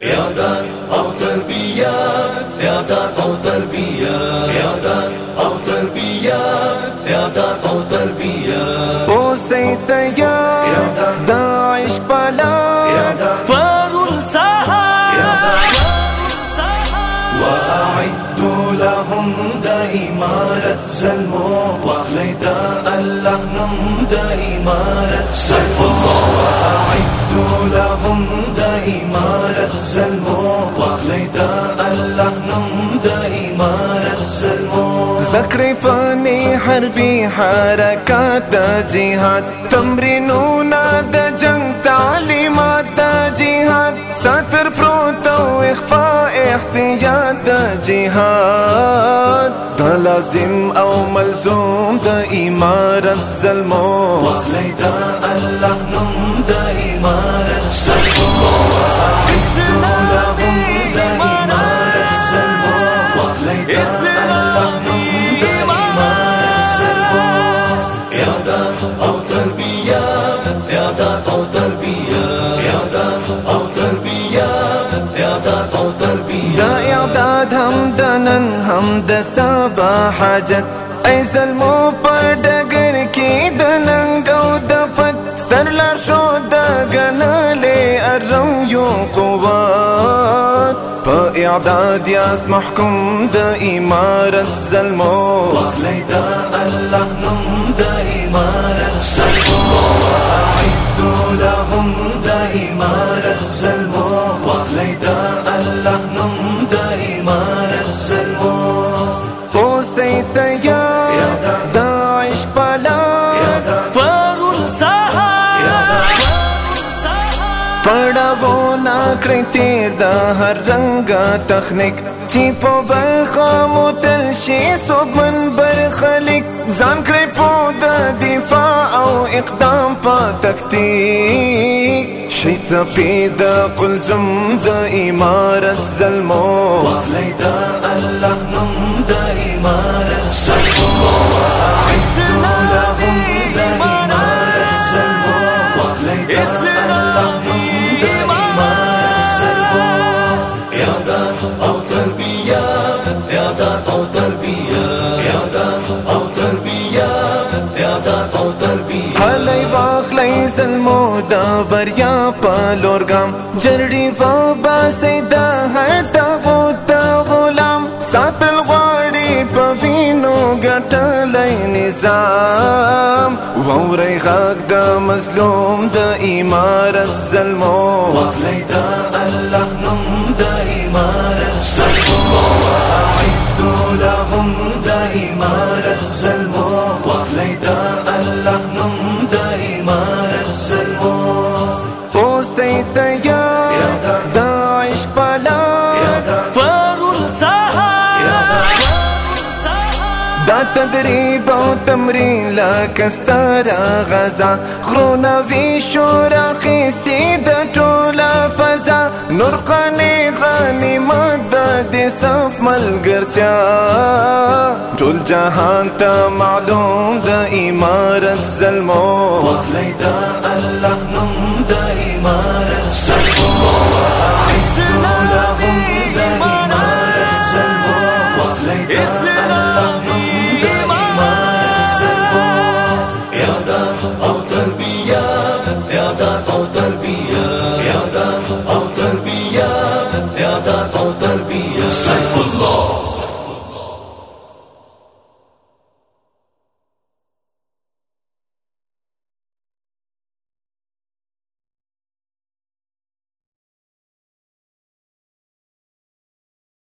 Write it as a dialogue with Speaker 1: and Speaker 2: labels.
Speaker 1: پیادار او تربیت پیادار او تربیت پیادار
Speaker 2: او تربیت پیادار او تربیت او
Speaker 1: سید یا داعش سلمو وخليدا الله نم دائمارة سلمو وخليت اللهنم دائمارة سلمو
Speaker 2: ذكر فاني حربي حركات جهاد. تمرينون د جنگ تعليمات جهاد. ساتر پروت أو اخفاء احتیاط جهاد. دا لازم أو ملزوم د امارت ظلمو
Speaker 1: وخليت اللهنم دائمارة سلمو سلمو إعداد أو تربية. إعداد أو تربية. إعداد أو تربية. إعداد أو تربية.
Speaker 2: هم دنن هم د سبا حاجت ظلمو پر ډګر کې د ننګ أو د پد په اعداد یاس محکوم د امارت ظلمو
Speaker 1: وخليت اللهنم دائمارة سلمو. أعدوا لهم دائمارة سلمو. وخليت اللهنم دائمارة سلمو.
Speaker 2: اوسیت یا داعش بلا طار پړاو ناکړی تیر د هر رنگ تخنیک چې په برخه متل شي سوبن برخلیک ځان کړی په د دفاع او اقدام په تکتیک شي څپې د قلزم د امارت ظلمو
Speaker 1: وخليت اللهنم دائمارة سلمو أعدوا اعداد او تربیه اعداد او تربیه اعداد او تربیه
Speaker 2: هلې واخلې زلمو د بریا په لورګم جړډي و باسه د هر تغو ته غلام ساتل غواړي په وینو ګټلې نظام وورې غږ د مظلوم د امارت
Speaker 1: زلمو واخلې دا لهم دائمارة سلمو وخليت اللهنم دائمارة سلمو
Speaker 2: اوسیت یا داعش بلا طار دا تدریب أو لکه ستاره غزا. غرونه وی شور اخیستی د ټوله فضا. نور غنیمت د دې صف ملګرتیا ټول جهان ته معلوم د امارت ظلمو
Speaker 1: لهم دائمارة سلمو وخليت اللهنم دائمارة سلمو إعداد أو تربية سيف الله